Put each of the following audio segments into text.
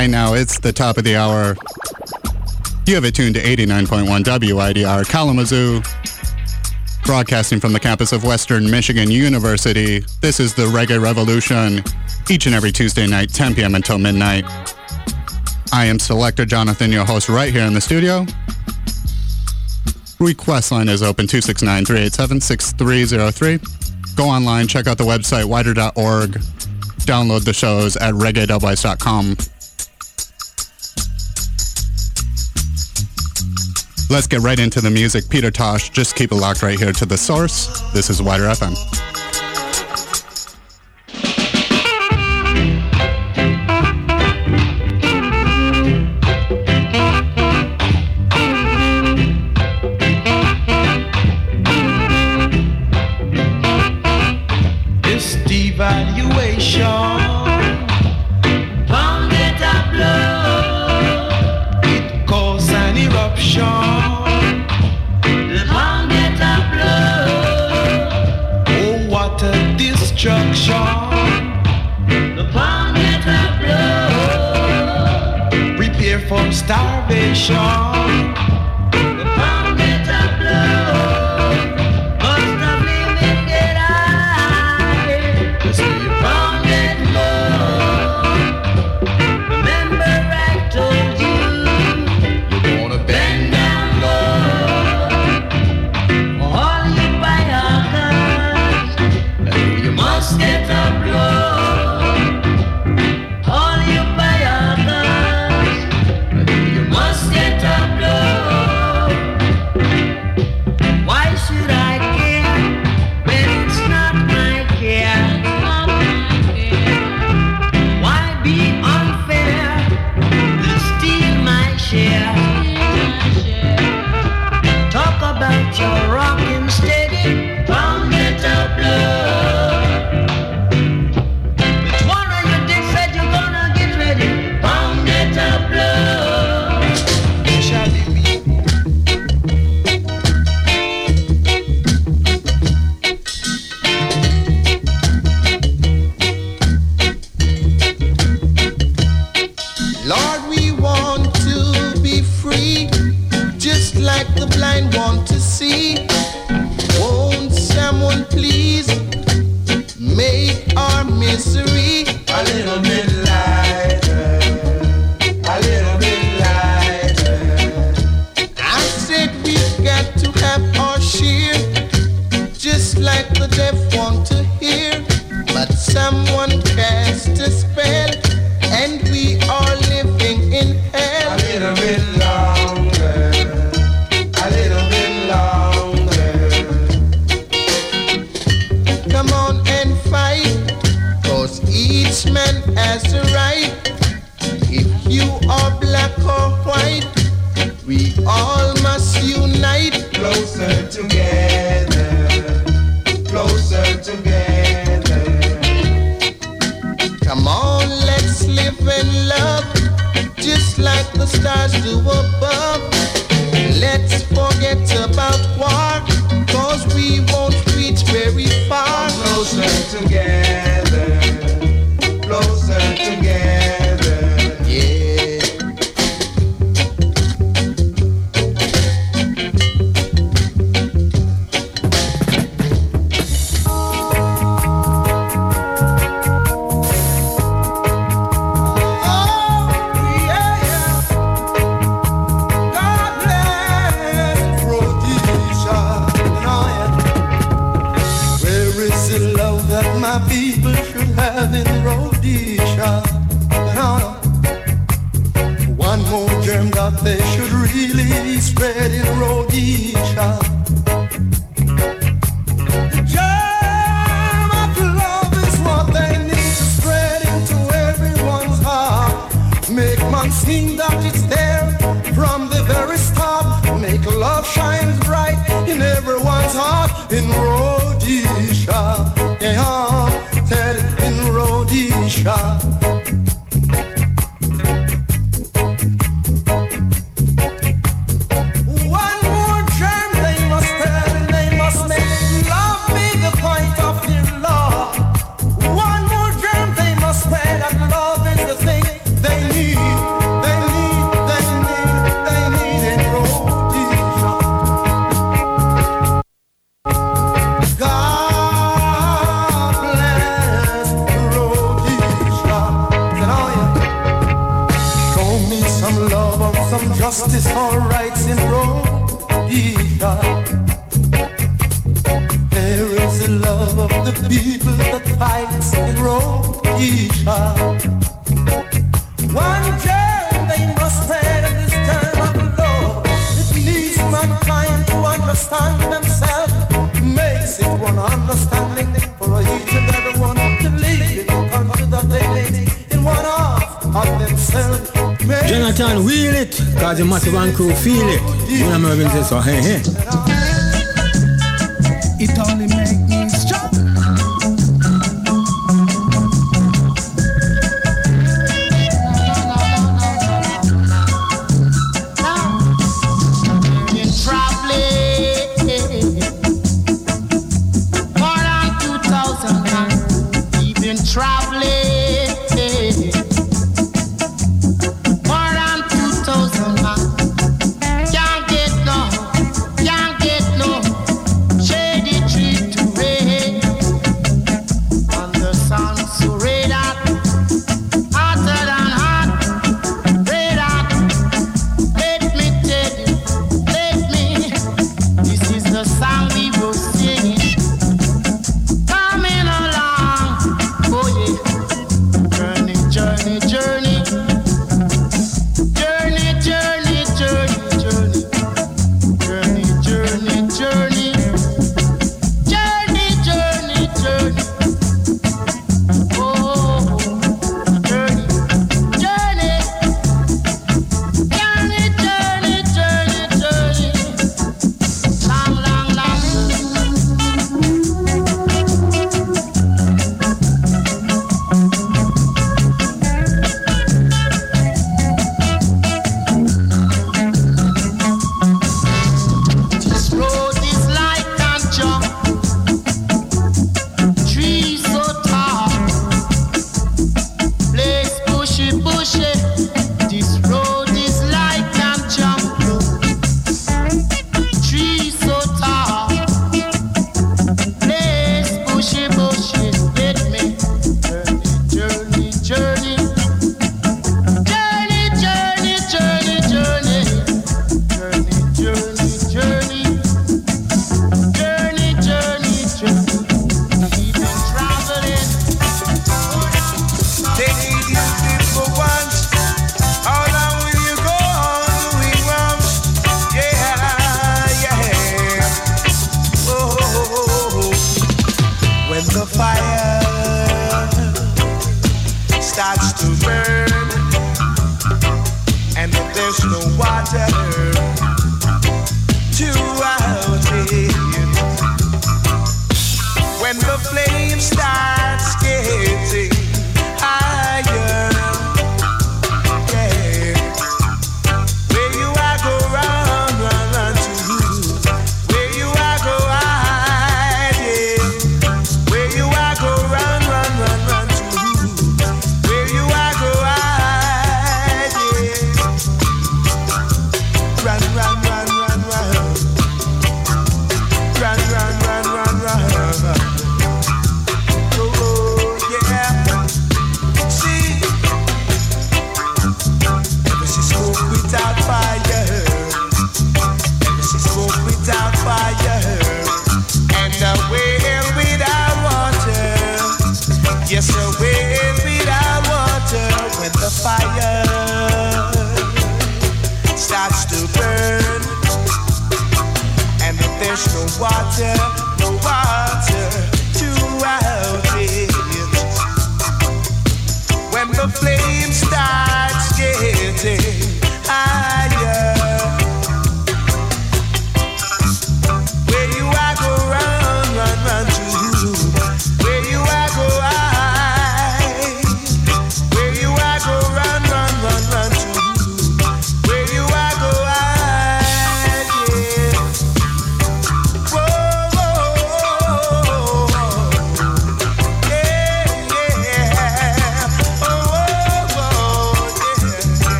right now. It's the top of the hour. You have it tuned to 89.1 WIDR Kalamazoo, broadcasting from the campus of Western Michigan University. This is the Reggae Revolution, each and every Tuesday night, 10 p.m. until midnight. I am Selector Jonathon, your host, right here in the studio. Request line is open 269 387 6303. Go online, check out the website widr.org, download the shows at reggae.com Let's get right into the music. Peter Tosh, just keep it locked right here to the source. This is WIDR FM. see.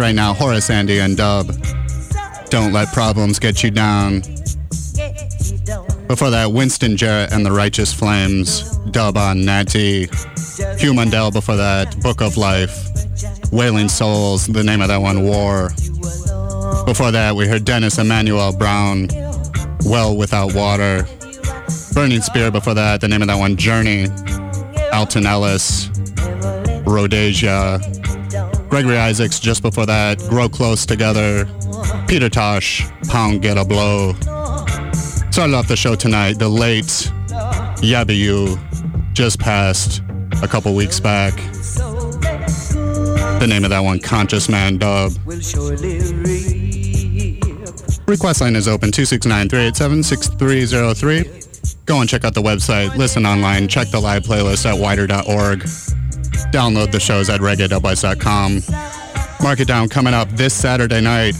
Right now, Horace Andy and Dub. Don't let problems get you down. Before that, Winston Jarrett and the Righteous Flames. Dub on Natty. Hugh Mundell before that, Book of Life. Wailing Souls, the name of that one, War. Before that, we heard Dennis Emmanuel Brown, Well Without Water. Burning Spear before that, the name of that one, Journey. Alton Ellis, Rhodesia. Gregory Isaacs just before that, Grow Close Together. Peter Tosh, Pound Get a Blow. Started off the show tonight, the late Yabby You just passed a couple weeks back. The name of that one, Conscious Man Dub. Request line is open 269-387-6303. Go and check out the website, listen online, check the live playlist at widr.org. Download the shows at reggae.wise.com. Mark it down coming up this Saturday night.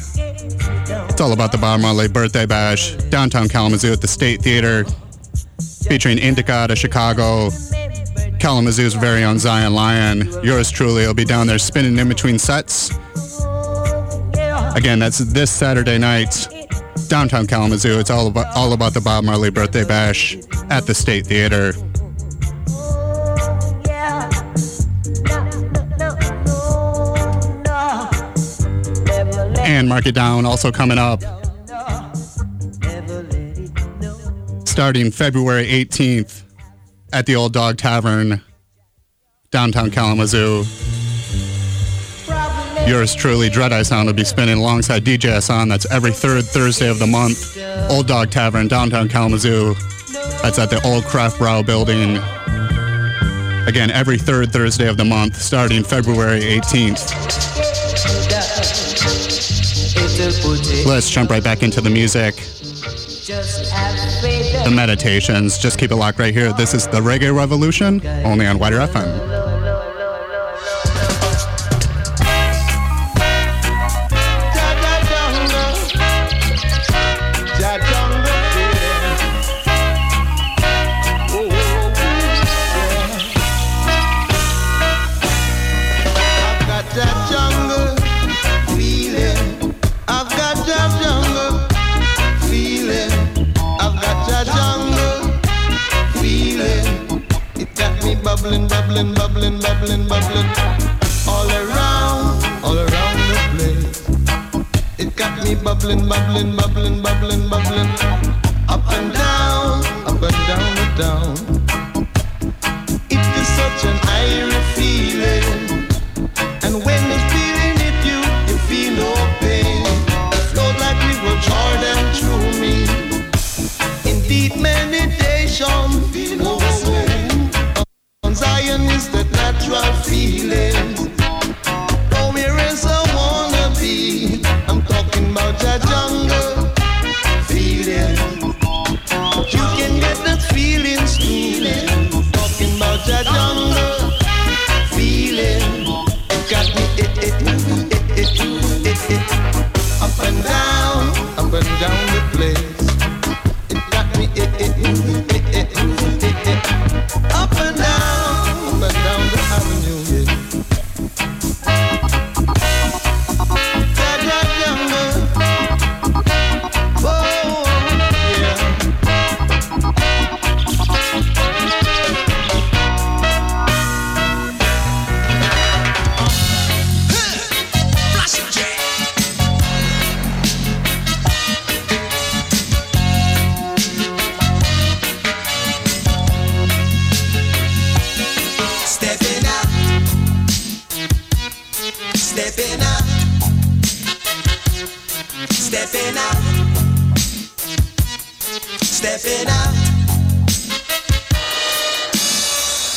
It's all about the Bob Marley birthday bash, downtown Kalamazoo at the State Theater, featuring Indica out of Chicago, Kalamazoo's very own Zion Lion. Yours truly will be down there spinning in between sets. Again, that's this Saturday night, downtown Kalamazoo. It's all about all about the Bob Marley birthday bash at the State Theater. And mark it down. Also coming up, starting February 18th at the Old Dog Tavern, downtown Kalamazoo. Yours truly, Dread Eye Sound, will be spinning alongside DJ Hassan. That's every third Thursday of the month. Old Dog Tavern, downtown Kalamazoo. That's at the Old Craft Brow Building. Again, every third Thursday of the month, starting February 18th. Let's jump right back into the music, the meditations. Just keep it locked right here. This is the Reggae Revolution, only on WIDR FM.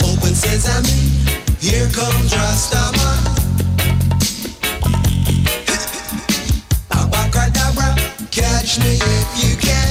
Open sesame, Here comes. Abacadabra, catch me if you can.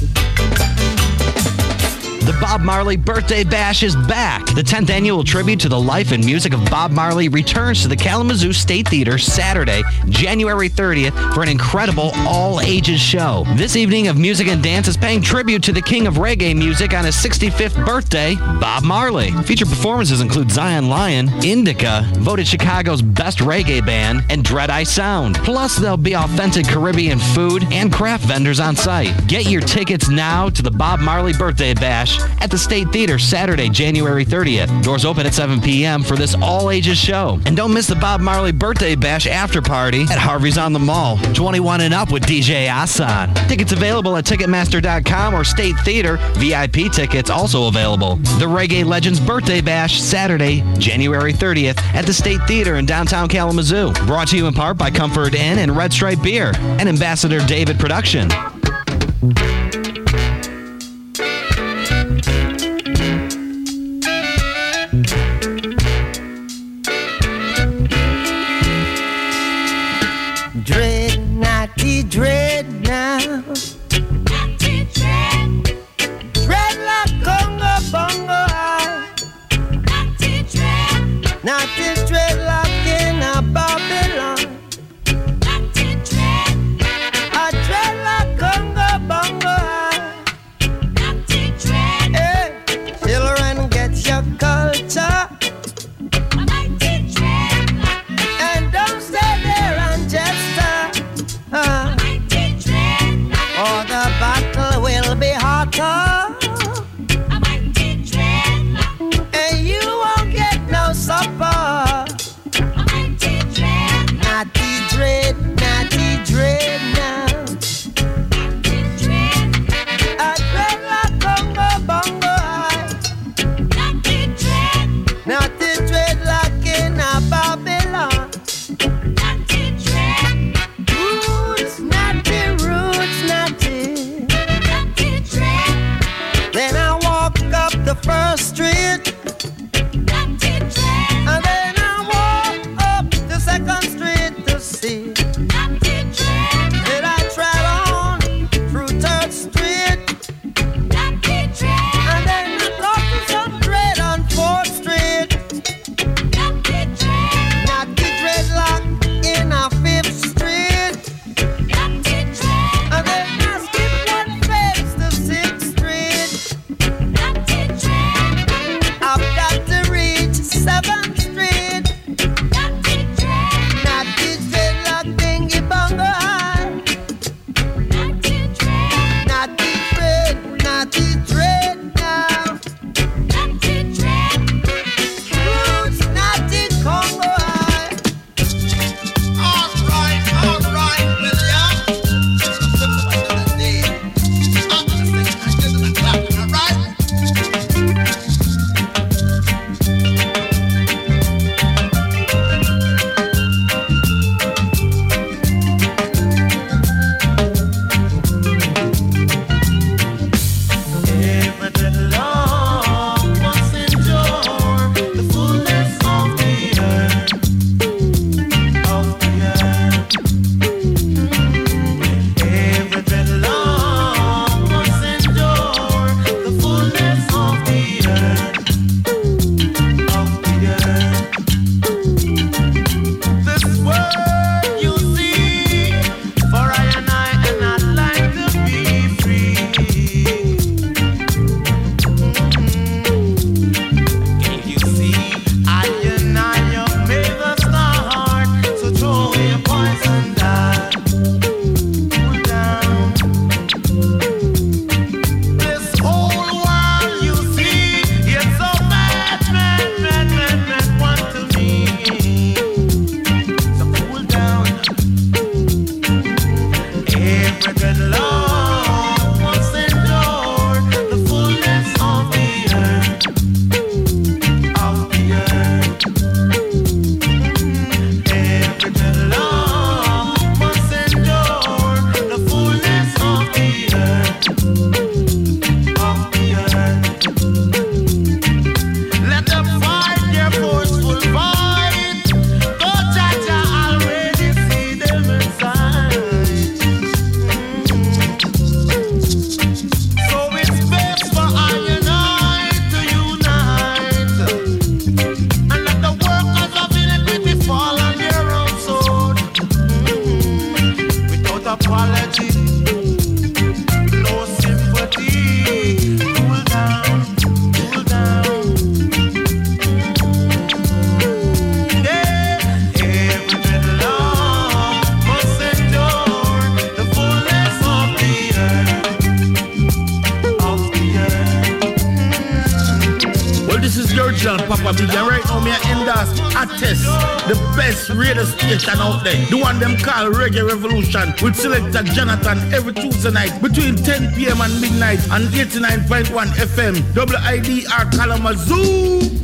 Thank you. Bob Marley Birthday Bash is back. The 10th annual tribute to the life and music of Bob Marley returns to the Kalamazoo State Theater Saturday, January 30th for an incredible all ages show. This evening of music and dance is paying tribute to the king of reggae music on his 65th birthday, Bob Marley. Featured performances include Zion Lion, Indica, voted Chicago's best reggae band, and Dread Eye Sound. Plus, there'll be authentic Caribbean food and craft vendors on site. Get your tickets now to the Bob Marley Birthday Bash at the State Theater Saturday, January 30th. Doors open at 7 p.m. for this all ages show. And don't miss the Bob Marley Birthday Bash after party at Harvey's on the Mall. 21 and up with DJ Asan. Tickets available at Ticketmaster.com or State Theater. VIP tickets also available. The Reggae Legends Birthday Bash Saturday, January 30th at the State Theater in downtown Kalamazoo. Brought to you in part by Comfort Inn and Red Stripe Beer and Ambassador David Production. with selector Jonathon every Tuesday night between 10 p.m. and midnight on 89.1 FM WIDR Kalamazoo.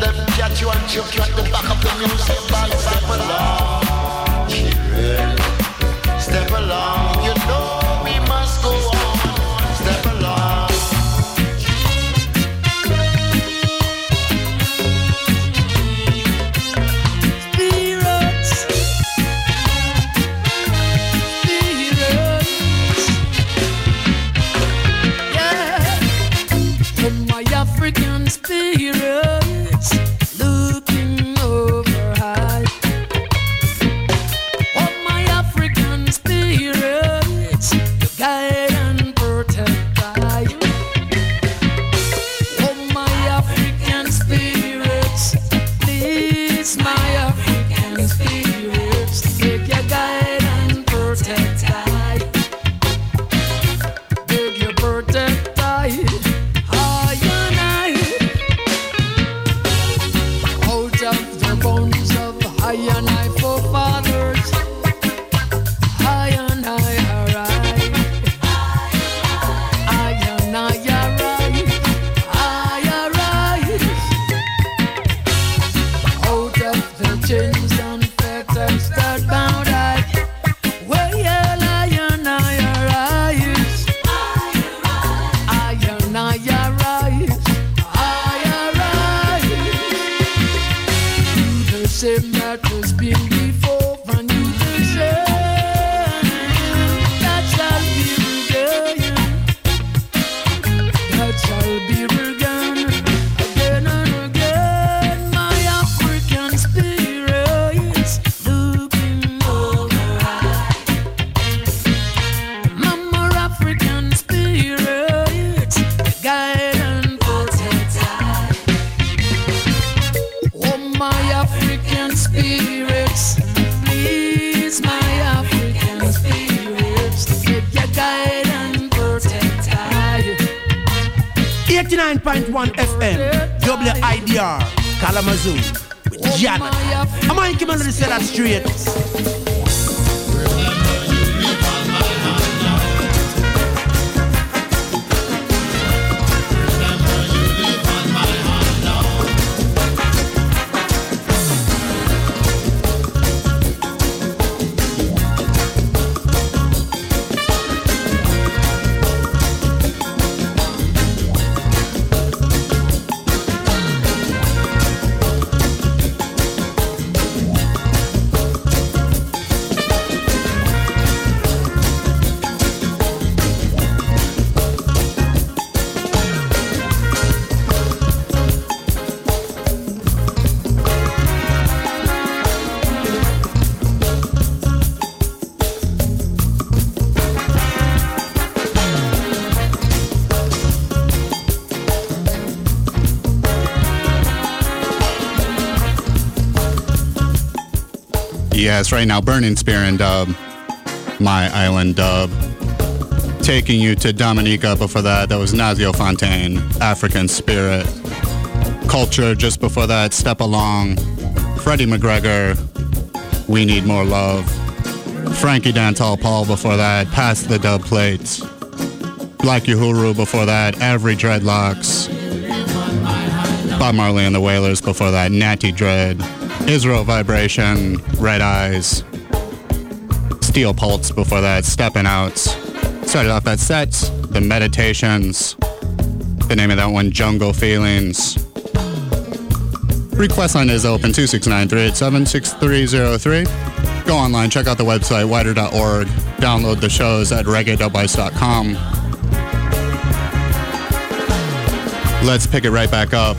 them catch you and choke you at the back of the museum by step along. yes, right now, Burning Spear and Dub, My Island Dub. Taking you to Dominica before that, that was Nasio Fontaine, African Spirit. Culture just before that, Step Along, Freddie McGregor, We Need More Love. Frankie Dantal Paul before that, Pass the Dub Plate. Black Uhuru before that, Every Dreadlocks. Bob Marley and the Wailers before that, Natty Dread. Israel Vibration, Red Eyes, Steel Pulse before that, stepping Out. Started off that set, The Meditations. The name of that one, Jungle Feelings. Request line is open 269-387-6303. Go online, check out the website, widr.org. Download the shows at reggae.com. Let's pick it right back up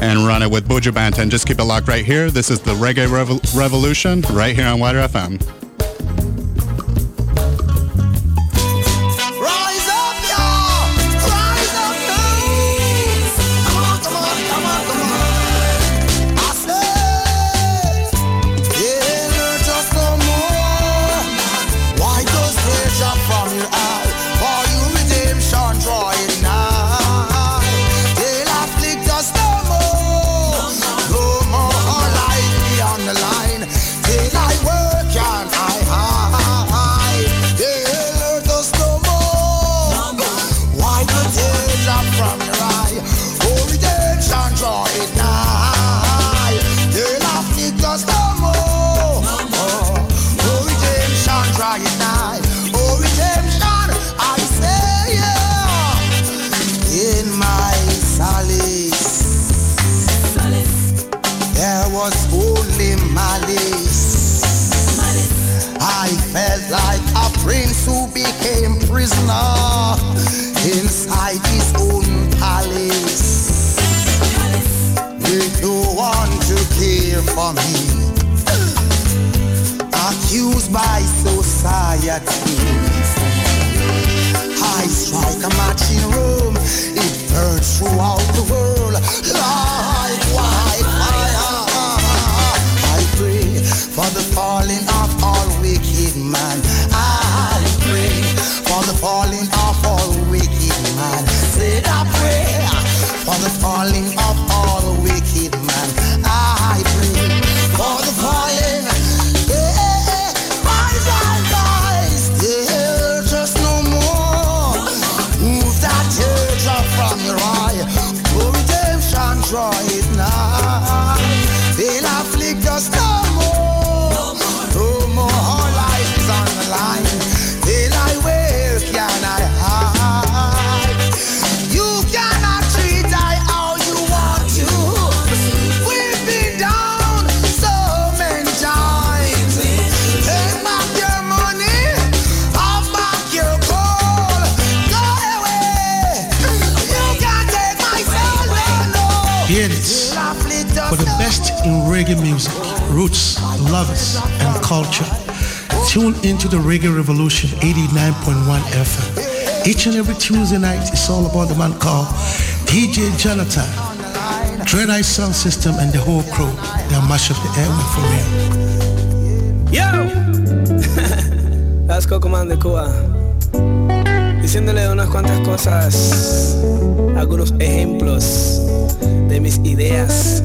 and run it with Buju And Just keep it locked right here. This is the Reggae Revo- Revolution right here on WIDR FM. called a man called DJ Jonathan. Dread Eye Sound System and the whole crew. They'll mash up the airway for real. Yo! That's Coco Man de Cuba. Diciéndole unas cuantas cosas, algunos ejemplos de mis ideas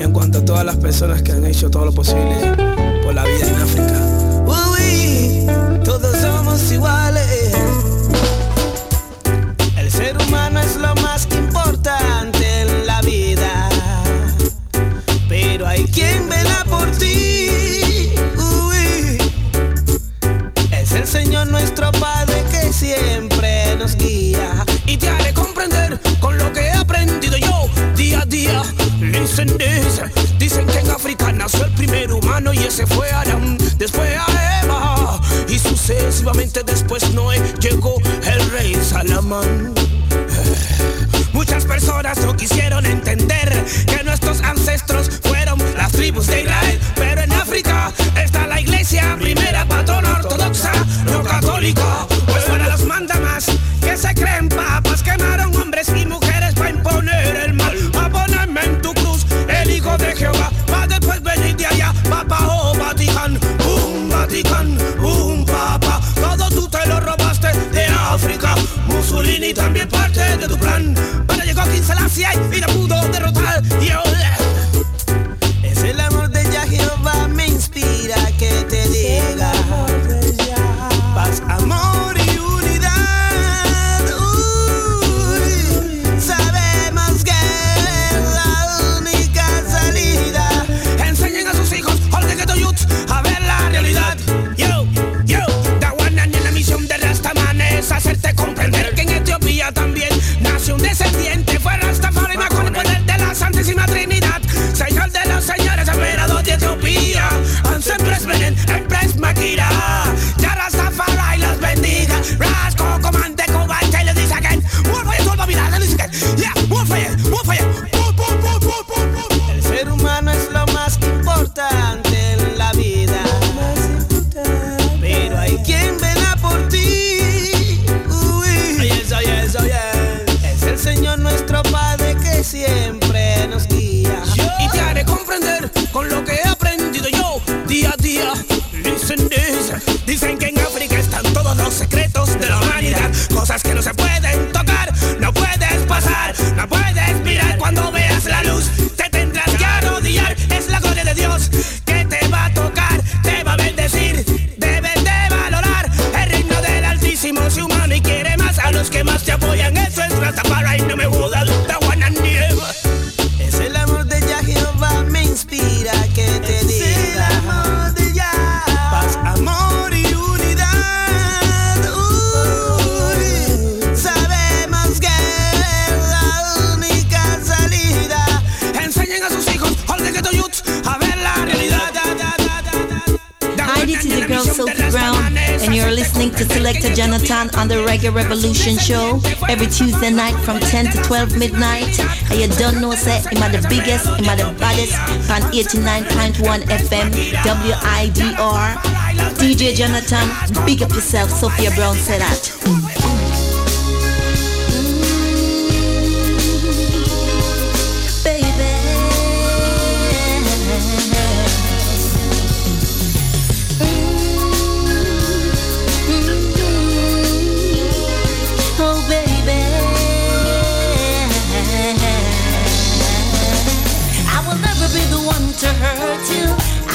en cuanto a todas las personas que han hecho todo lo posible por la vida en África. 12 midnight. And you don't know, say, I'm the biggest, I'm the baddest. On 89.1 FM, WIDR. DJ Jonathon, big up yourself. Sophia Brown said that. never be the one to hurt you.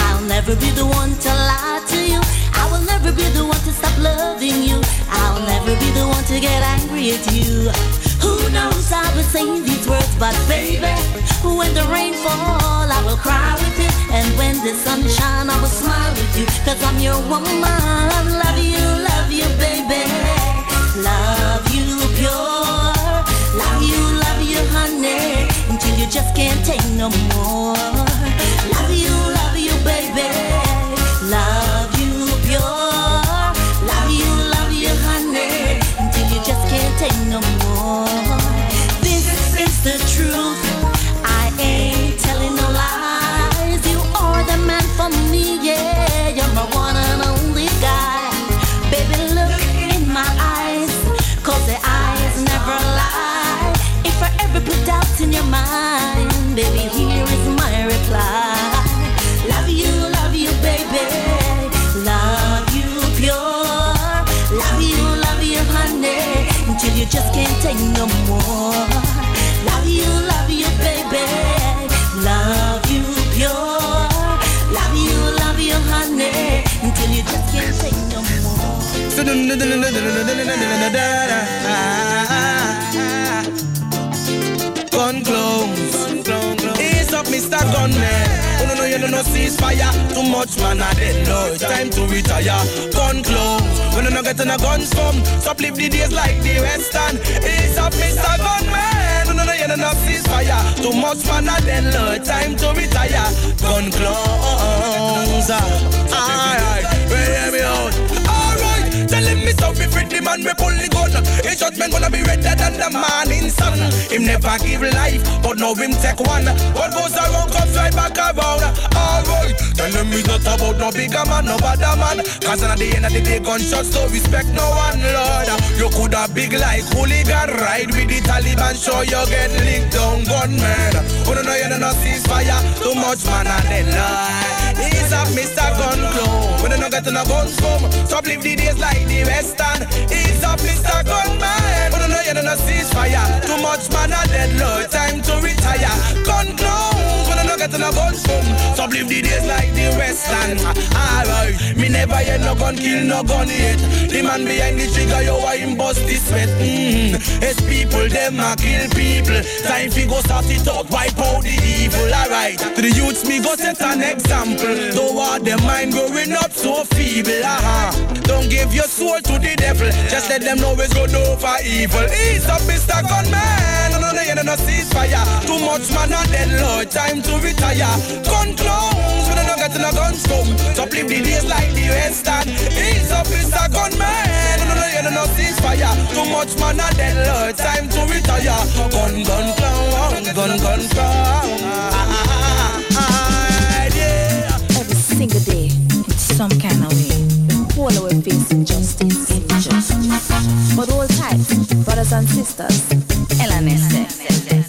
I'll never be the one to lie to you. I will never be the one to stop loving you. I'll never be the one to get angry at you. Who knows I will say these words, but baby, when the rain fall, I will cry with you. And when the sun shine, I will smile with you. Cause I'm your woman. Love you, love you, baby. Love. just can't take no more. Take no more. Love you, love you, baby. Love you pure. Love you, love you, honey. Until you just can't take no more. Mr. Gunman. Oh no no, you don't know ceasefire. Too much man, I didn't know. It's time to retire. Gun clowns. When you not getting a guns from, stop live the days like the Western. Ease up, Mr. Gunman. Oh no no, you don't know ceasefire. Too much man, I know. It's time to retire. Gun clowns. Alright, ah, ah. hear me out. Free the man we pull the gun. His judgment gonna be redder than the morning sun. Him never give life, but now him take one. What goes around comes right back around. Alright, tell him it's not about no bigger man, no better man. Cause at the end of the day, gunshots don't respect no one, Lord. You coulda big like hooligan, ride with the Taliban, show you get licked down, gunman. Oh no no, you don't know ceasefire. Too much man and then lie. He's up, Mr. Gun Clone. When you not getting a guns from, stop live the days like the Western. He's up, Mr. Gunman. When you know you know ceasefire. Too much man and dead, Lord. Time to retire. Gun clowns. When you a guns from, stop live the days like the Western. Alright, me never hear no gun kill, no gun hate. The man behind the trigger, yo, I him bust the sweat. Mm. It's people, them a kill people. Time fi go start it out, wipe out the evil. Alright, to the youths me go set an example. Don't want them mind growing up so feeble. Uh-huh. Don't give your soul to the devil. Just let them know it's good over evil. Ease up, Mr. Gunman. No, no, no, you don't know ceasefire. Too much man and dead, Lord. Time to retire. Gun clowns, we don't get a guns from. Stop live the days like the Western. Ease up, Mr. Gunman. No, no, no, you don't ceasefire. Too much man and dead, Lord. Time to retire. Gun, gun, clown. Gun, gun, clown. Ah, every single day in some kind of way. All our face injustice, injustice. But all tight, brothers and sisters, L&S.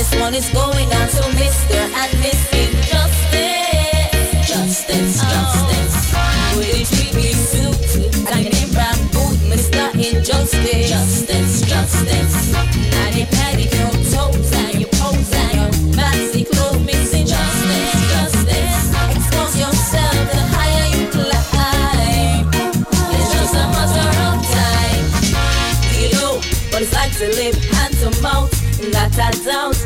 This one is going out to Mr. and Miss Injustice. Justice, justice. With a three-piece suit and a brown boot, Mr. Injustice. Justice, justice. Now they petticoat toes and your pose and your fancy clothes, Miss Injustice, justice. Expose yourself, the higher you climb. It's just a matter of time. Do you know what it's like to live hand to mouth? Not a doubt,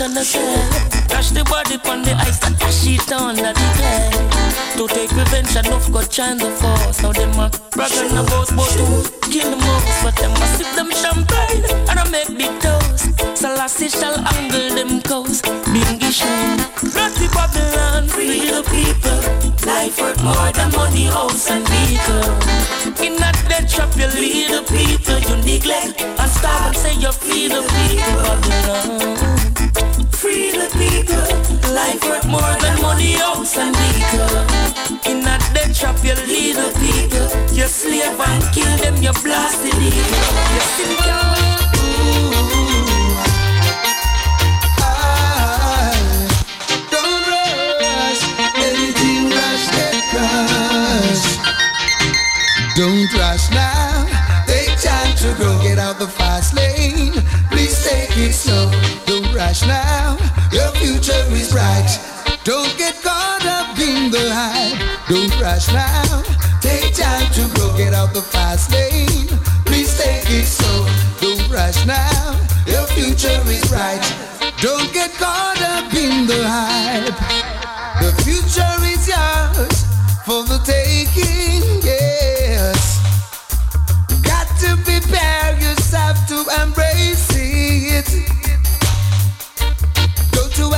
the commissioner said. Crash the body on the ice and dash it under the clay. To take revenge, enough got trying the force. Now them a bragging about but to kill the most. But them a sip them champagne and I make big toast. Selassie shall angle them coast. Bingy shine. Dirty Babylon, free the people. Life worth more than money, house and vehicle. In that dead trap, you lead the people. You neglect and starve and say you feed the people. Babylon. Free the people. Life worth more than money, house and vehicle. In that dead trap, you the people. You slave and kill them, you blast the evil. You crushed. Don't rush now, rush now, your future is bright. Don't get caught up in the hype, don't rush now, take time to grow, get out the fast lane. Please take it slow, don't rush now, your future is bright. Don't get caught up in the hype. The future is yours for the taking, yes. Got to prepare yourself to embrace it.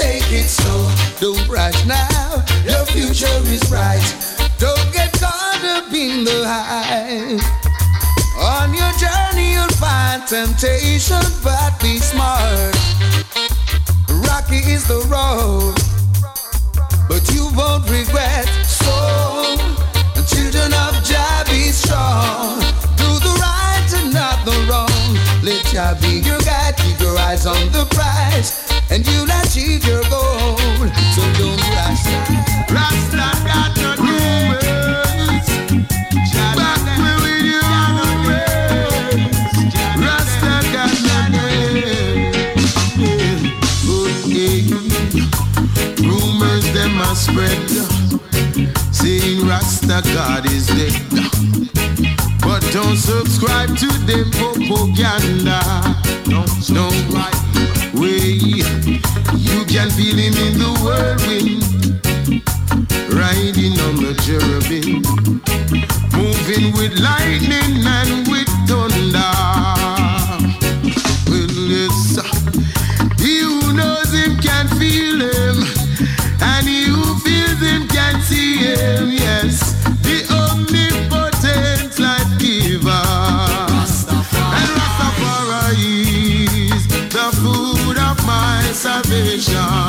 Take it slow. Don't rush now. Your future is bright. Don't get caught up in the hype. On your journey you'll find temptation, but be smart. Rocky is the road, but you won't regret. So, children of Jah, be strong. Do the right and not the wrong. Let Jah be your. Keep your eyes on the prize, and you'll achieve your goal. So don't rush. Rasta got no rumors. Back with you always. Rasta got no Rumors them a spread, saying Rasta God is dead. But don't subscribe to them propaganda. No, no way. You can feel him in the whirlwind, riding on the cherubim, moving with lightning and with thunder. Well, yes, he who knows him can feel him, and he who feels him can see him. Yes, salvation.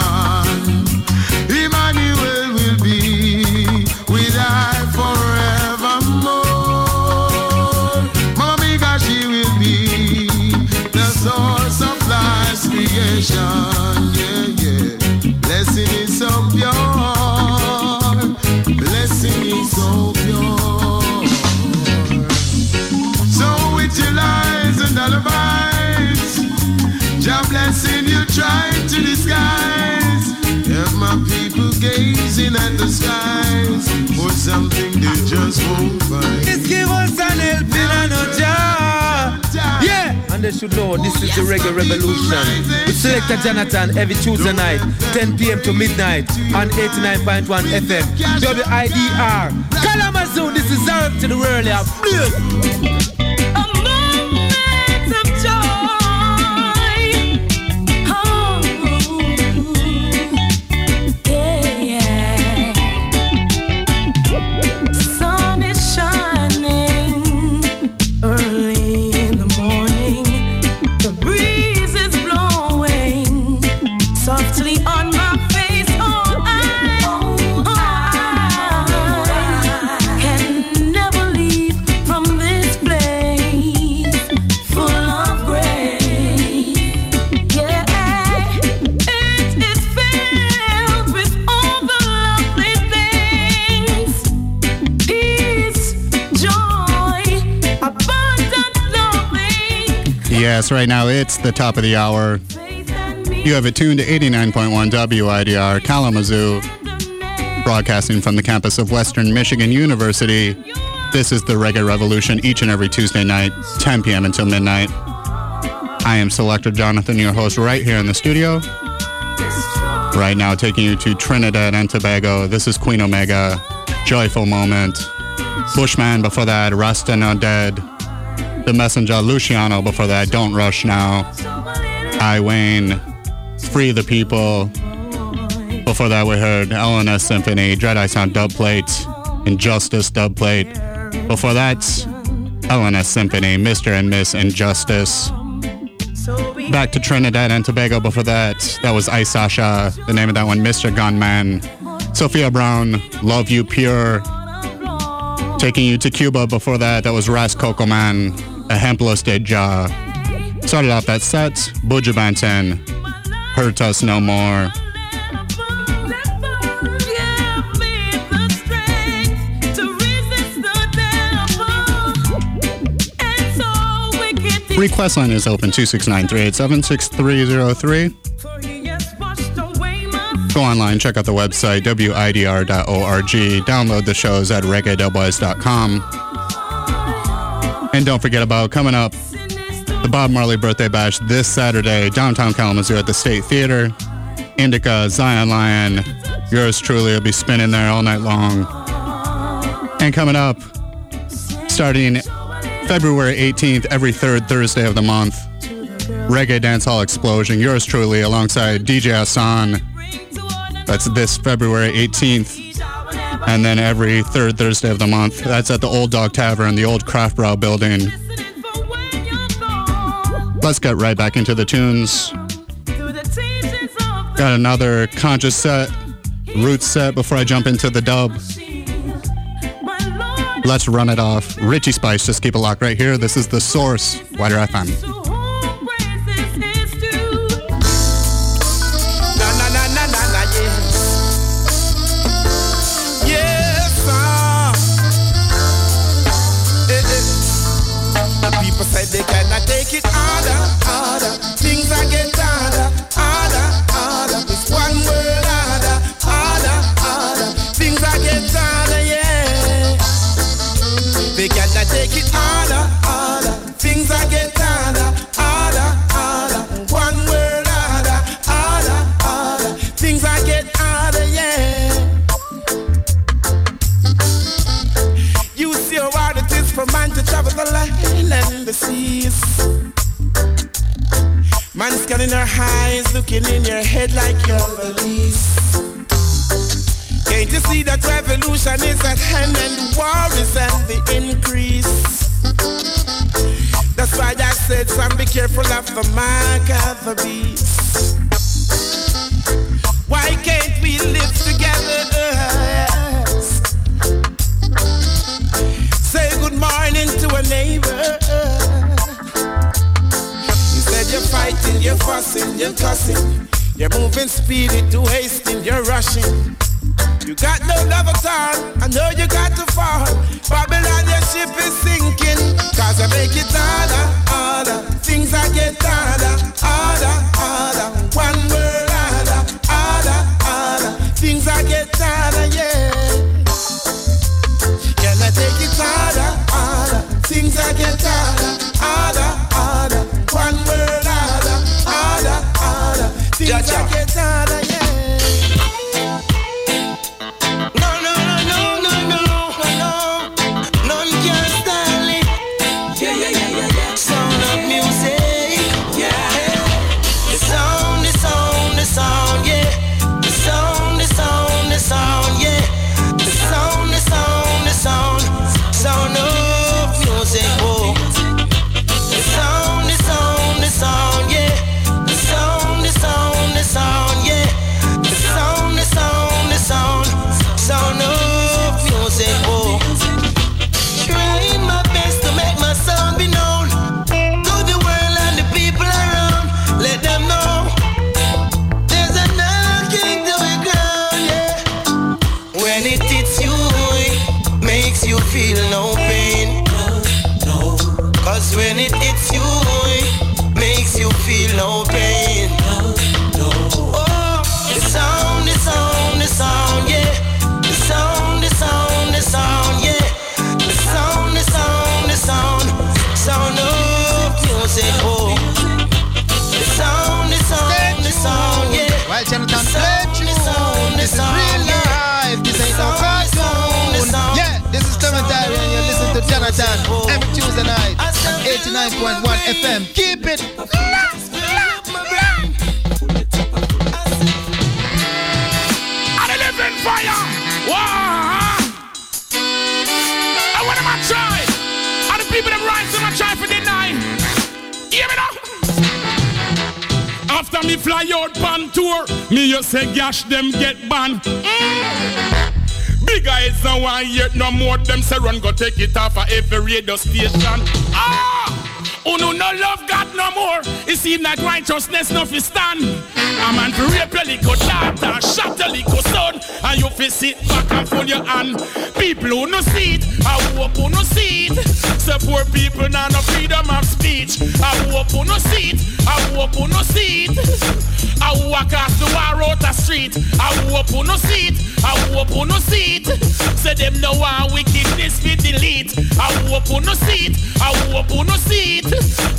Gazing at the skies for something they just won't find. Just give us an helping and a jar. Yeah. should know this is the Reggae Revolution. With Selector Jonathon every Tuesday night, 10 p.m. to midnight on 89.1 FM. WIDR. Kalamazoo, this is Arab to the world. Yeah. Right now it's the top of the hour. You have it tuned to 89.1 WIDR Kalamazoo, broadcasting from the campus of Western Michigan University. This is the Reggae Revolution each and every Tuesday night, 10 p.m. until midnight. I am Selector Jonathon, your host, right here in the studio. Right now, taking you to Trinidad and Tobago. This is Queen Omega, Joyful Moment. Bushman before that, Rasta Not Dead. The Messenger, Luciano before that, Don't Rush Now. I Wayne, Free the People. Before that, we heard L&S Symfhoney, Dread Eye Sound dub plate, Injustice dub plate. Before that, L&S Symfhoney, Mr. and Miss Injustice. Back to Trinidad and Tobago before that, that was I Sasha, the name of that one, Mr. Gunman. Sophia Brown, Love You Pure. Taking you to Cuba before that, that was Ras Cocoman, Ejemplos de Jah. Started off that set, Buju Banton, Hurt Us No More. Request line is open 269-387-6303. Go online, check out the website, widr.org. Download the shows at reggae.boys.com. And don't forget about coming up the Bob Marley birthday bash this Saturday, downtown Kalamazoo at the State Theater. Indica, Zion Lion, yours truly will be spinning there all night long. And coming up, starting February 18th, every third Thursday of the month, Reggae Dancehall Explosion, yours truly, alongside DJ Hassan. That's this February 18th. And then every third Thursday of the month, that's at the Old Dog Tavern, the old Kraftbrau building. Let's get right back into the tunes. Got another conscious set, root set before I jump into the dub. Let's run it off. Richie Spice, just keep it locked right here. This is The Source, WIDR FM. Careful of me fly out pan tour, me you say gosh them get banned. Mm. Big eyes no one hear no more. Them say run go take it off of every radio station. Ah! Uno no love God no more. It seem like righteousness no fi stand. A man fi rape your little daughter, shot your little son, and you fi sit back and fold your hand. People who no see it, I hope who no see it. Say poor people now no freedom of speech. I hope who no see it, I hope who no see it. I walk across the war out the street. I hope who no see it, I hope who no see it. Say them no want wickedness fi delete. I hope who no see it, I hope who no see it.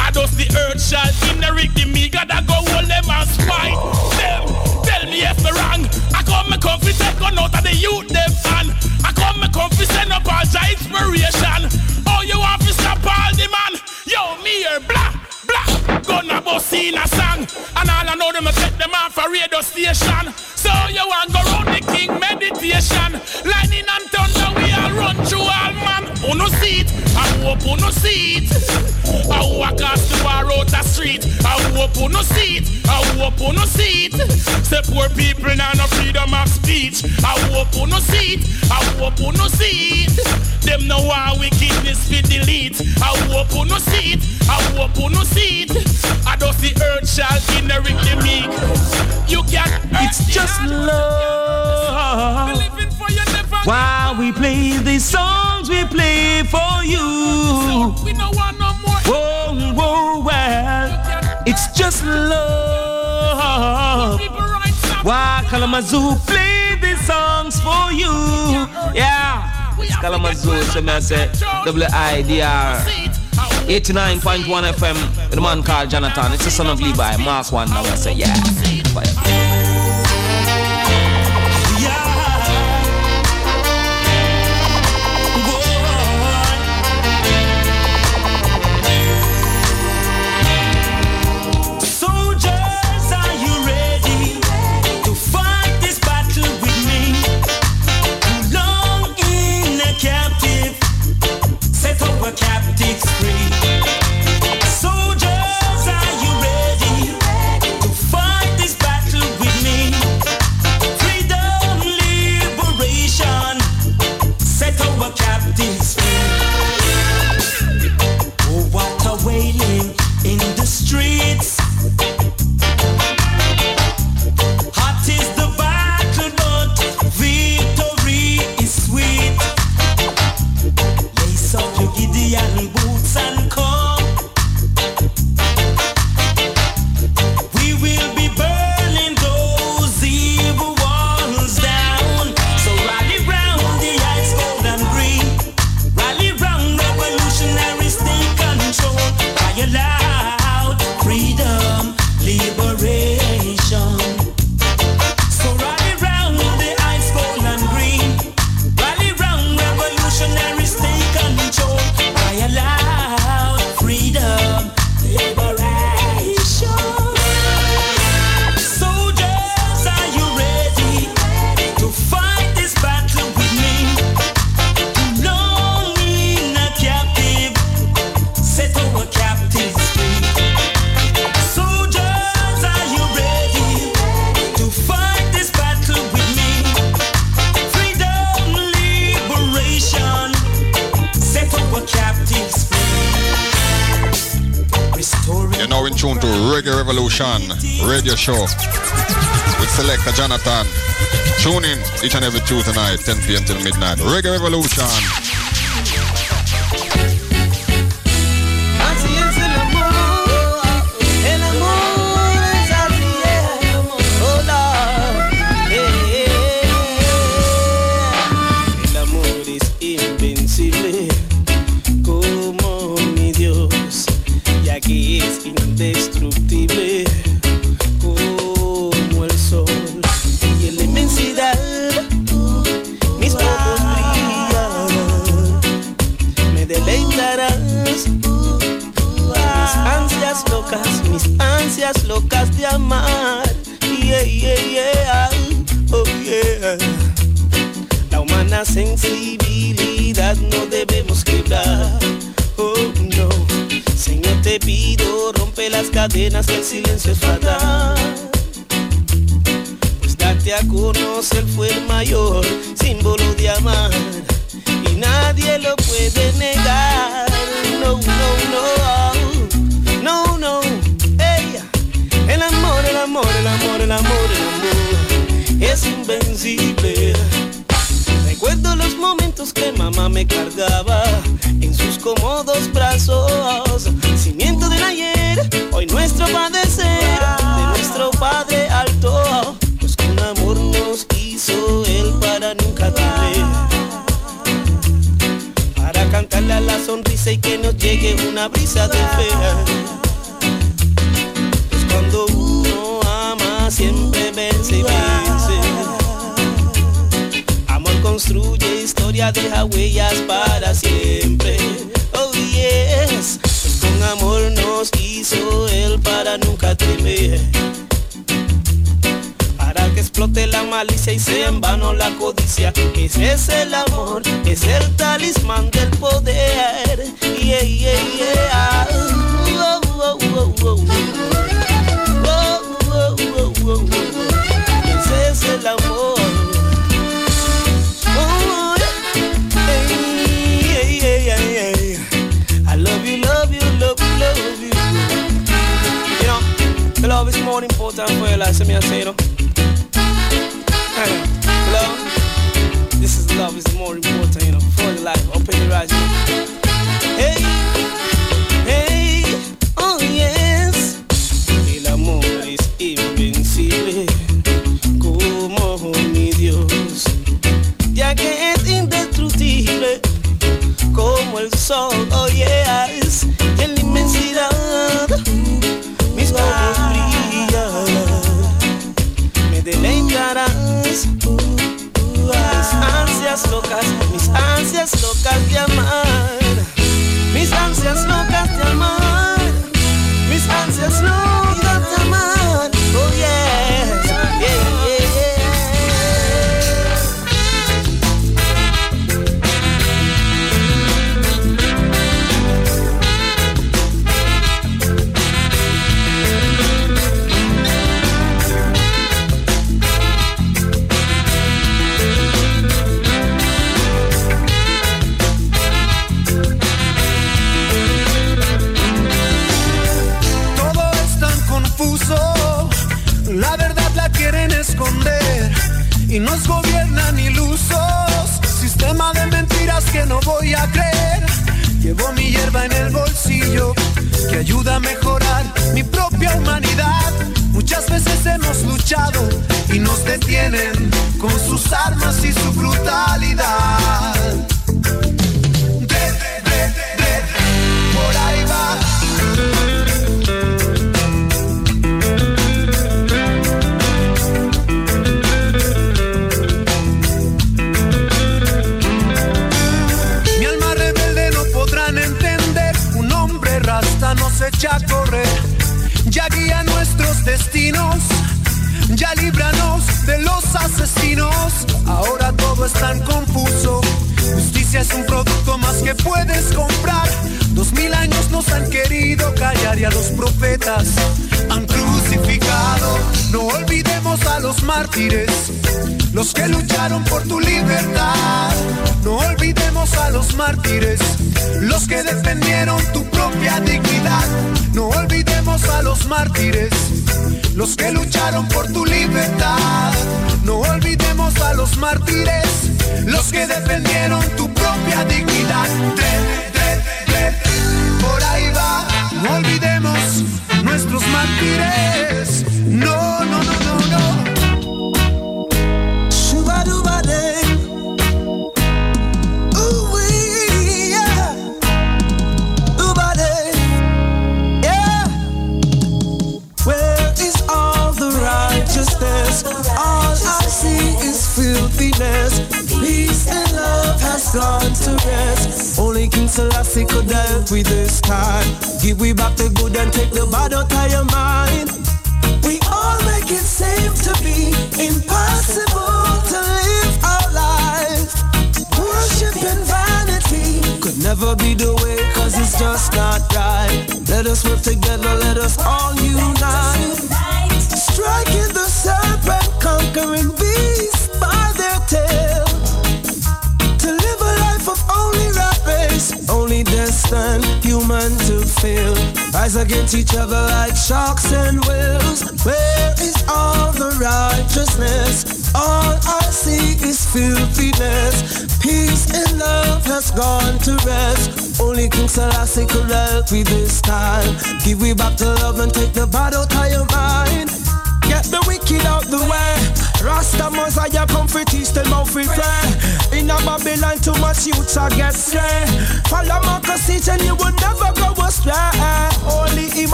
I does the earth shall inherit the me God I go hold them and spite them. Tell me if me wrong. I come me come fi take on out of the youth them and I come me come fi send up all the inspiration. Oh you want fi stop all the man? Yo me here blah blah gonna bust in a song and all I know them a take them off a radio station. So you want go round the king meditation, lightning and thunder we all run through all man. Uno see it, I hope uno see it. I walk across the war out the street. I hope uno see it, I hope uno see it. Say poor people now no freedom of speech. I hope uno see it, I hope uno see it. Them no want wickedness fi delete. I hope uno see it, I hope uno see it. I does the earth shall inherit the meek. You can't. It's just love. While we play these songs, we play for you. We no want no more. Whoa, whoa, well, it's just love. Why Kalamazoo play these songs for you? Yeah, it's Kalamazoo, so me I say WIDR 89.1 FM a man called Jonathon. It's the son of Levi, Mark One. Now I say, yeah. Revolution radio show with Selector Jonathon. Tune in each and every Tuesday night, 10 p.m. till midnight. Reggae Revolution.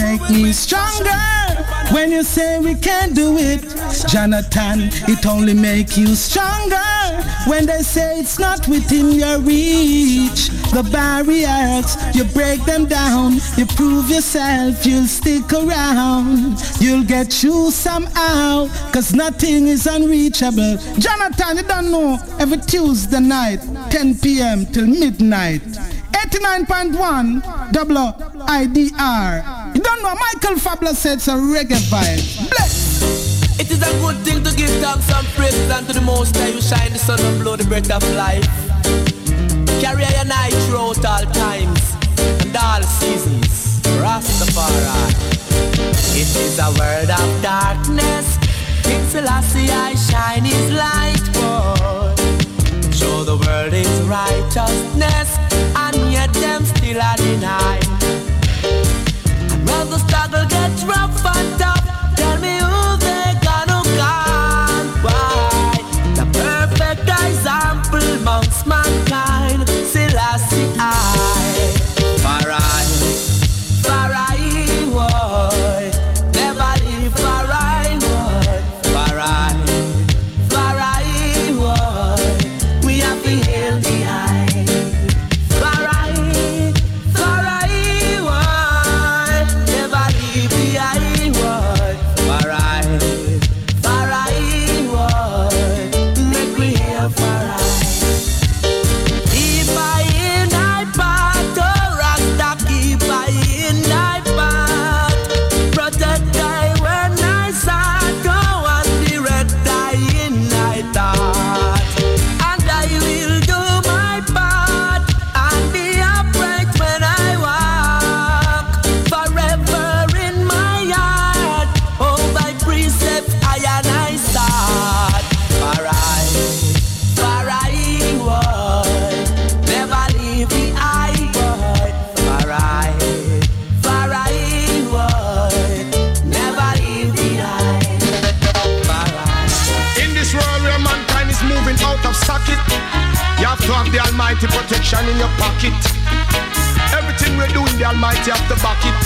Make me stronger when you say we can't do it. Jonathon, it only make you stronger when they say it's not within your reach. The barriers, you break them down. You prove yourself, you'll stick around. You'll get through somehow, cause nothing is unreachable. Jonathon, you don't know, every Tuesday night, 10 p.m. till midnight. 89.1 WIDR. You don't know, Michael Fabler said it's a reggae vibe. Bless. It is a good thing to give thanks and praise unto the Most High who shine the sun and blow the breath of life. Carry your night throughout all times and all seasons. Rastafari. It is a world of darkness. King Selassie I shine his light, boy. Show the world his righteousness, and yet them still are denied. Struggle the protection in your pocket. Everything we're doing, the Almighty have to back it.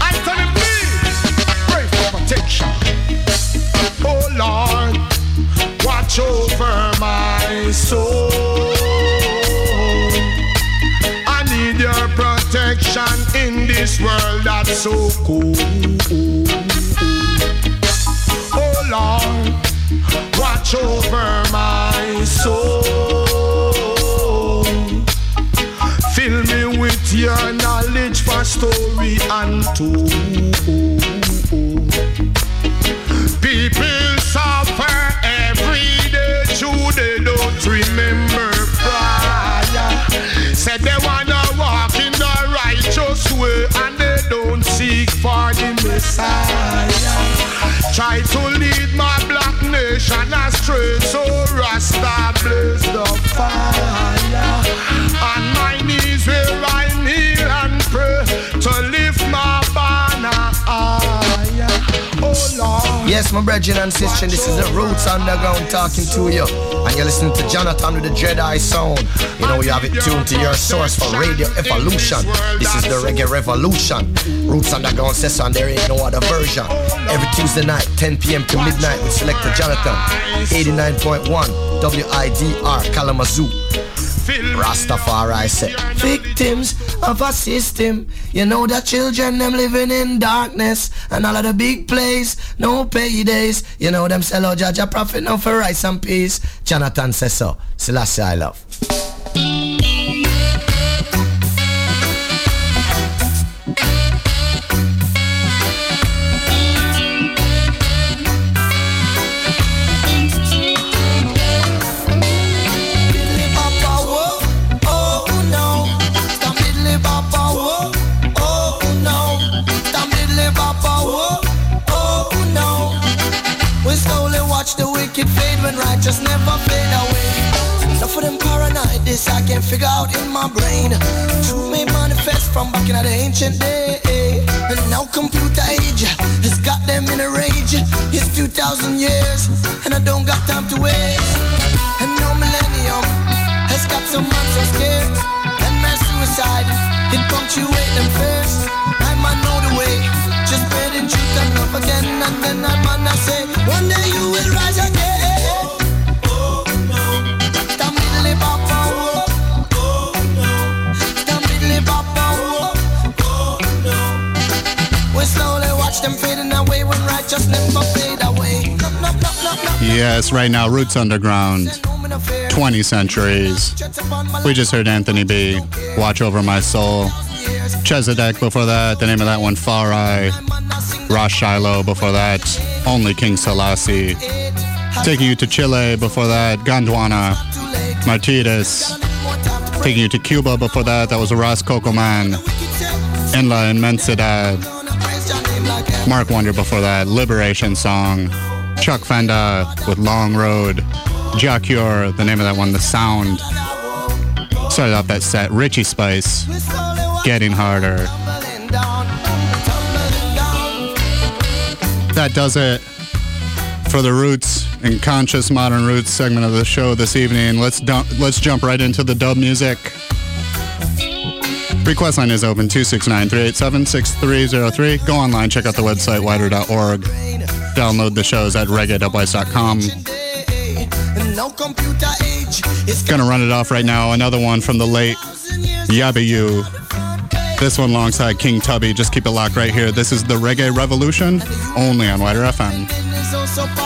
Anthony, please pray for protection. Oh Lord, watch over my soul. I need your protection in this world that's so cold. Oh Lord, watch over my soul. Your knowledge for story untold. People suffer every day, true, they don't remember prior. Said they wanna walk in the righteous way and they don't seek for the Messiah. Try to lead my black nation astray, so Rasta blaze Yes, my brethren and sisters. This is the Roots Underground talking to you. And you're listening to Jonathon with the Jedi sound. You know, you have it tuned to your source for Radio Evolution. This is the Reggae Revolution. Roots Underground and there ain't no other version. Every Tuesday night, 10 p.m. to midnight with Selector Jonathon. 89.1 WIDR Kalamazoo. Rastafari say Victims of a system. You know the children them living in darkness And all of the big plays No paydays. You know them sell out judge a profit now for rice and peace Jonathon says so. Selassie I love this I can't figure out in my brain. Truth may manifest from back in the ancient day. And now computer age has got them in a rage. It's 2000 years, and I don't got time to waste. And no millennium has got some man so scared. And mass suicide, it punctuate them first. I man know the way, just spreading truth and love again. And then I man I say, one day you will rise again. Watch them fading away when righteous never fade away. Yes, right now, Roots Underground, 20 centuries. We just heard Anthony B. Watch Over My Soul. Chezidek before that, the name of that one, Far Eye. Ras Shiloh before that, Only King Selassie. Taking you to Chile before that, Gondwana. Martinez. Taking you to Cuba before that, that was Ras Cocoman. Enla Inmensidad. Mark Wonder before that, Liberation Song. Chuck Fenda with Long Road. Jah Cure, the name of that one, The Sound. Started off that set, Richie Spice, Getting Harder. That does it for the Roots and Conscious Modern Roots segment of the show this evening. Let's dump, let's jump right into the dub music. Request line is open 269-387-6303. Go online, check out the website widr.org. Download the shows at is Gonna run it off right now. Another one from the late Yabby You. This one alongside King Tubby. Just keep it locked right here. This is the Reggae Revolution, only on WIDR FM.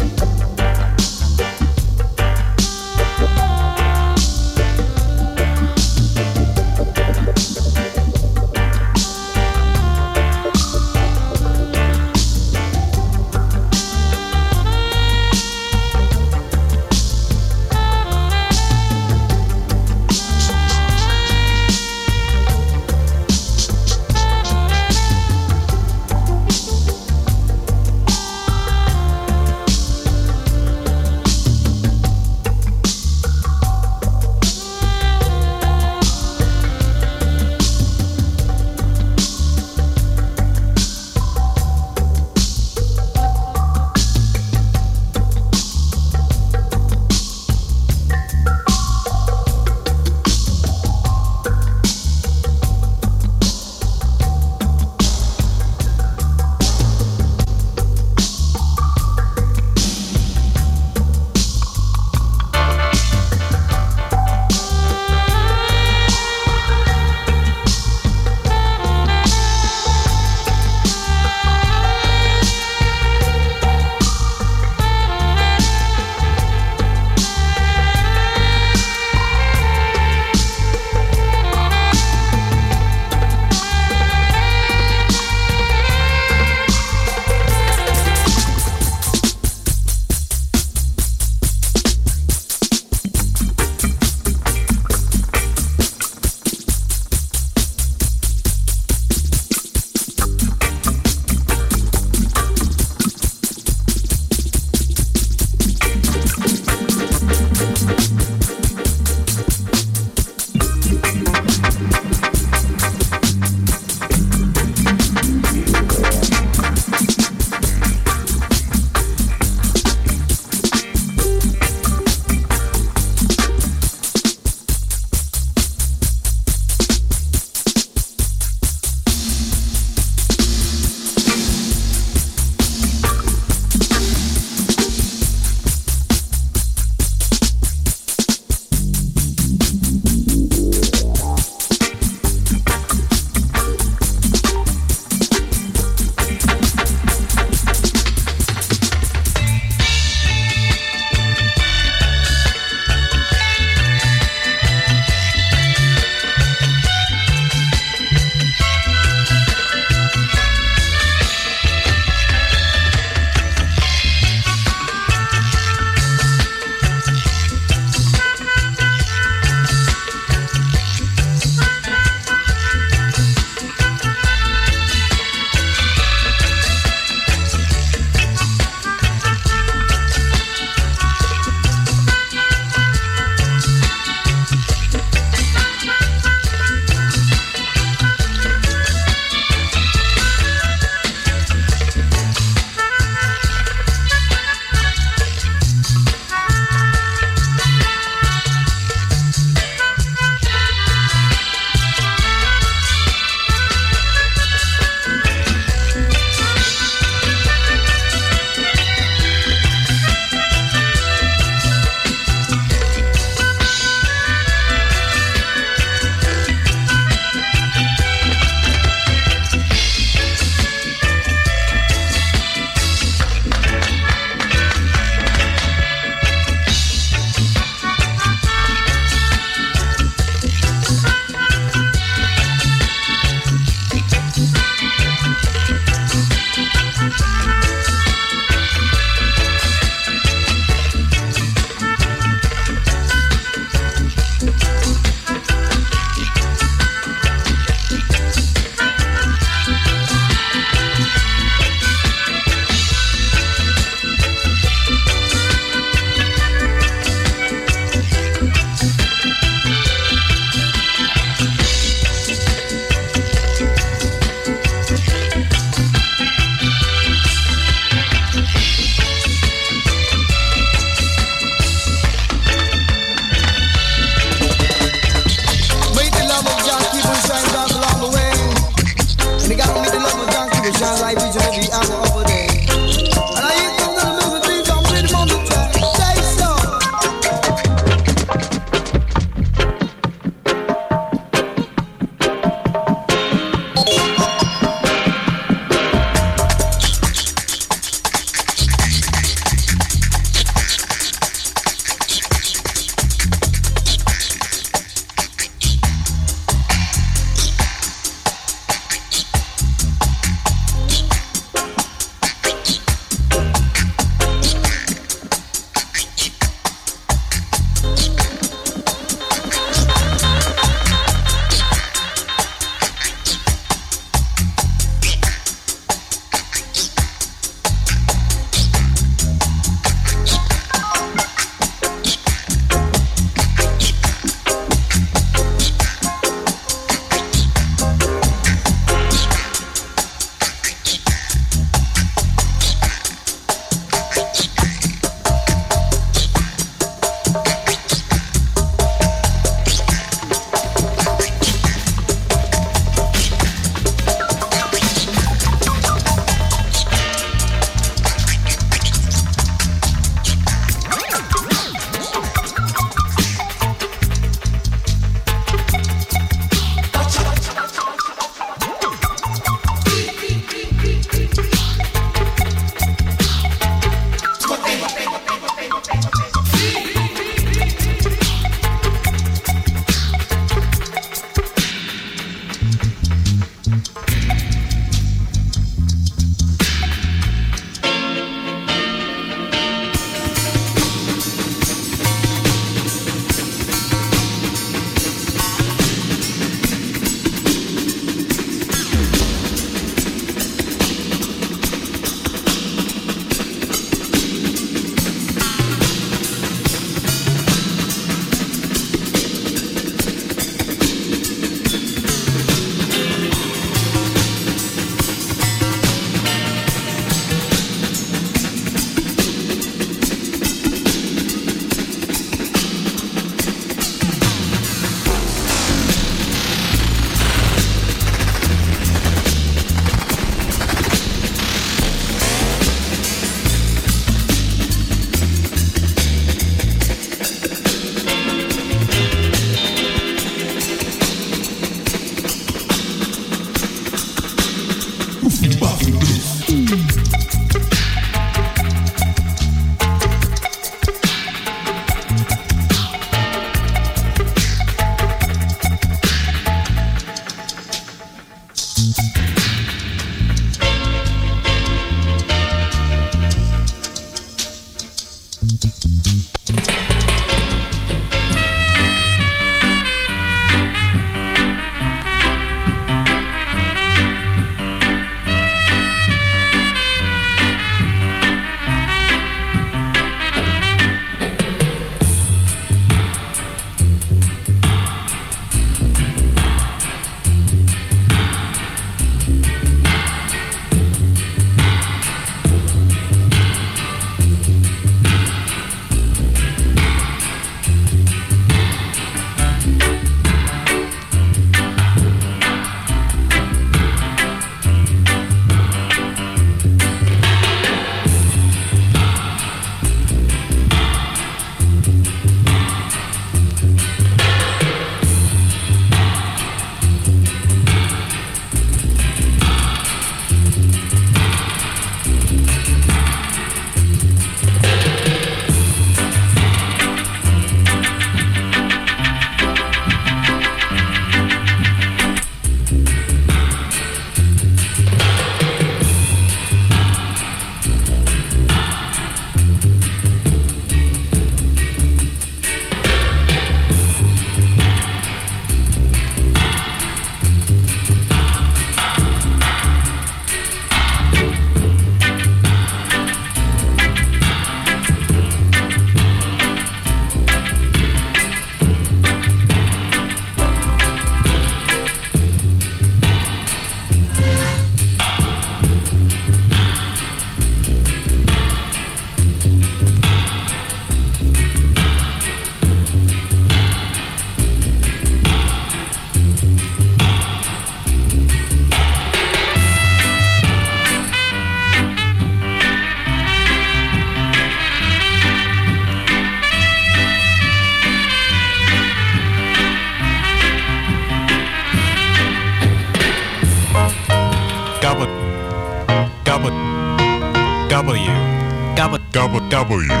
Double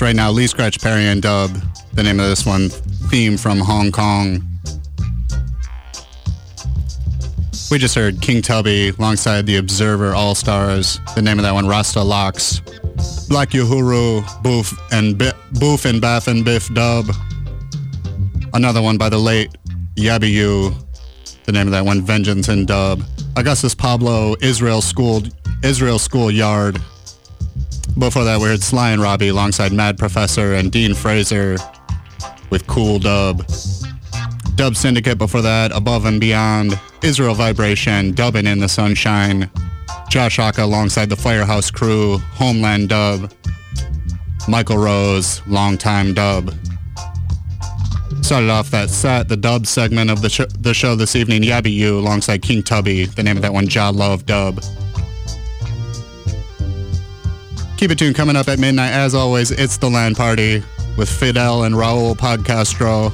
Right now, Lee Scratch Perry and Dub, the name of this one, theme from Hong Kong. We just heard King Tubby alongside the Observer All Stars, the name of that one, Rasta Locks. Black Uhuru, Boof and Boof and Bath and Biff Dub. Another one by the late Yabby You, the name of that one, Vengeance and Dub. Augustus Pablo, Israel School, Israel School Yard. Before that, we heard Sly and Robbie alongside Mad Professor and Dean Fraser with Cool Dub. Dub Syndicate before that, Above and Beyond, Israel Vibration, Dubbing in the Sunshine, Jah Shaka alongside the Firehouse Crew, Homeland Dub, Michael Rose, Longtime Dub. Started off that set, the dub segment of the, sh- the show this evening, Yabby You alongside King Tubby, the name of that one, Ja Love Dub. Keep it tuned coming up at midnight. As always, it's the land party with Fidel and Raul Podcastro.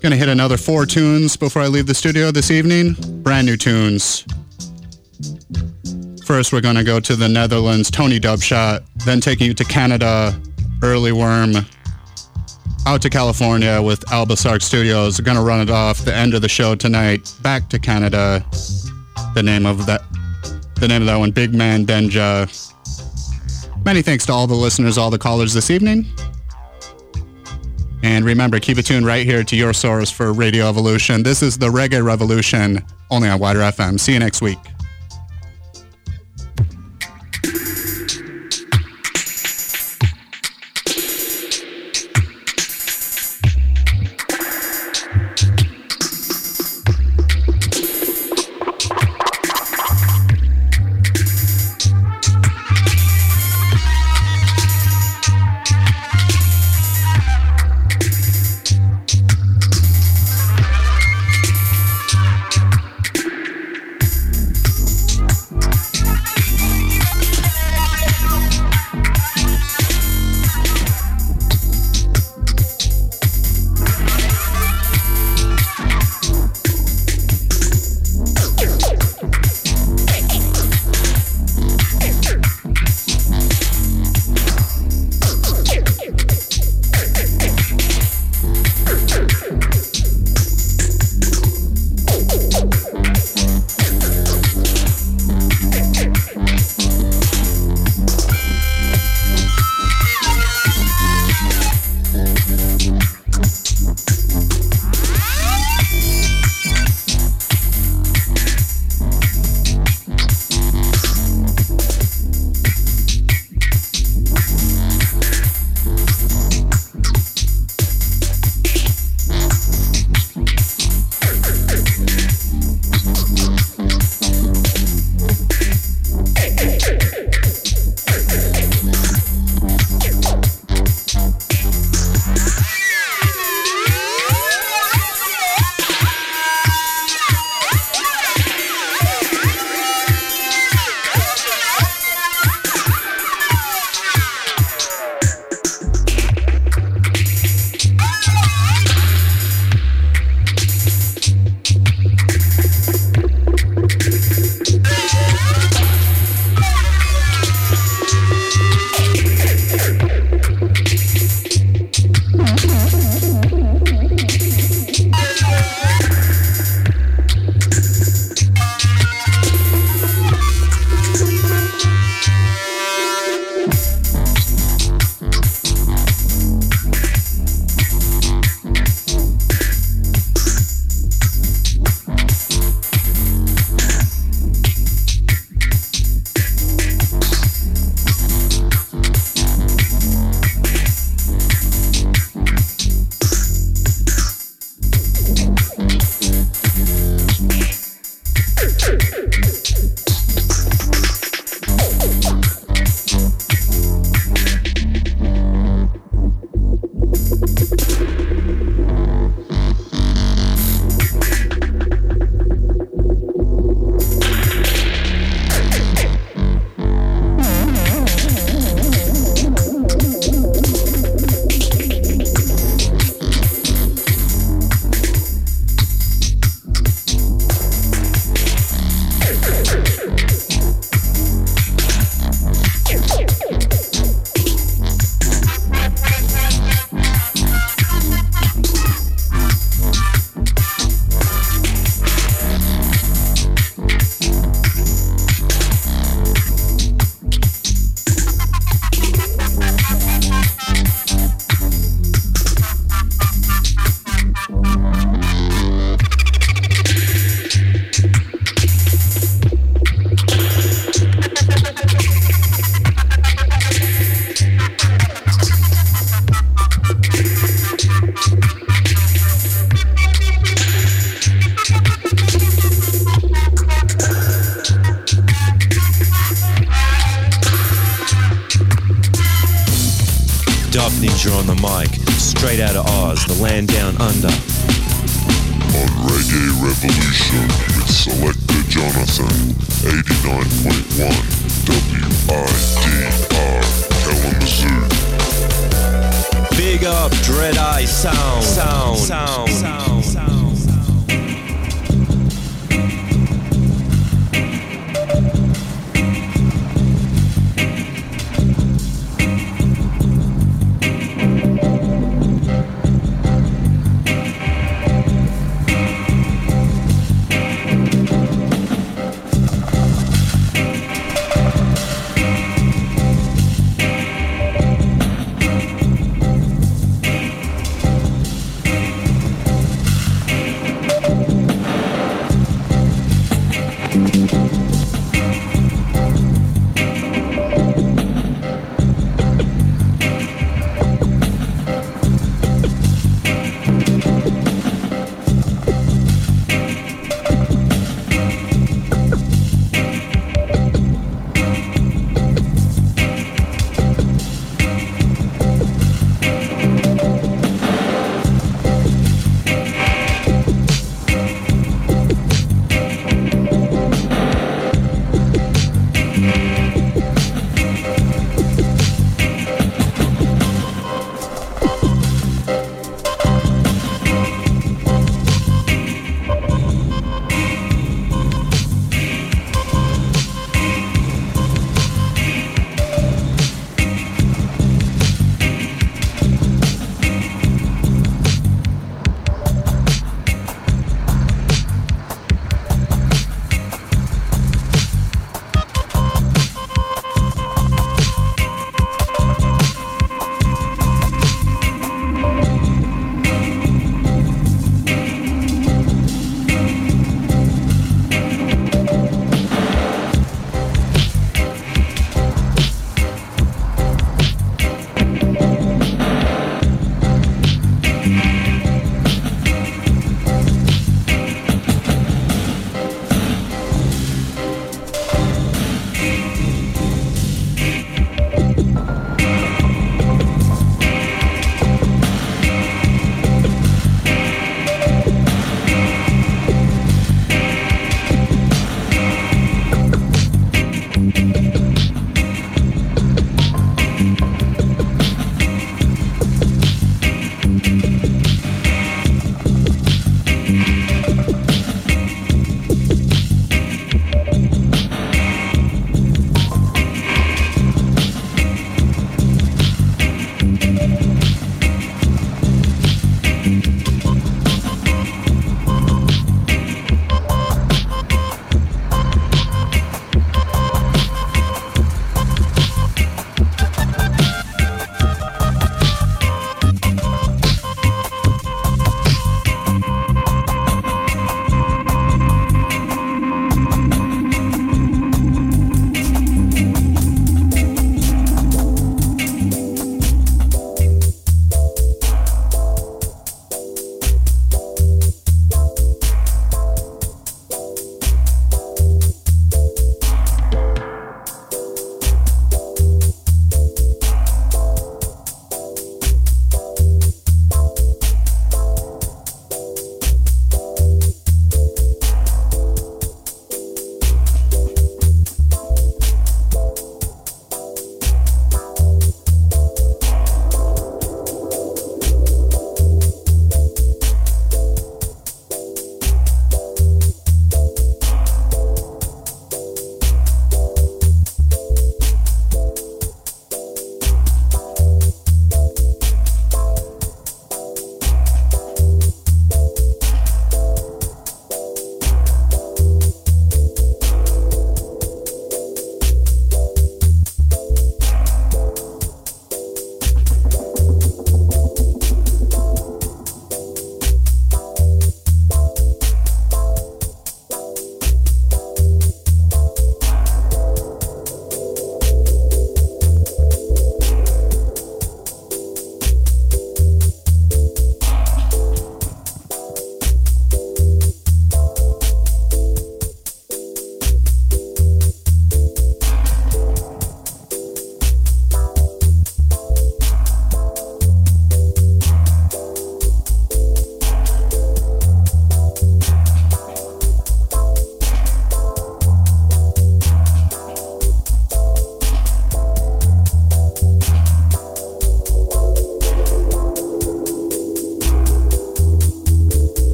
Gonna hit another four tunes before I leave the studio this evening. Brand new tunes. First, we're gonna go to the Netherlands, Tony Dubshot. Then taking you to Canada, Early Worm. Out to California with Albasark Studios. We're gonna run it off the end of the show tonight. Back to Canada. The name of that the name of that one, Big Man Denja. Many thanks to all the listeners, all the callers this evening. And remember, keep it tuned right here to your source for Radio Evolution. This is the Reggae Revolution, only on WIDR FM. See you next week. The land down under. On Reggae Revolution with Selector Jonathon, 89.1 WIDR Kalamazoo. Big up Dread Eye Sound. Sound. Sound. Sound. Sound.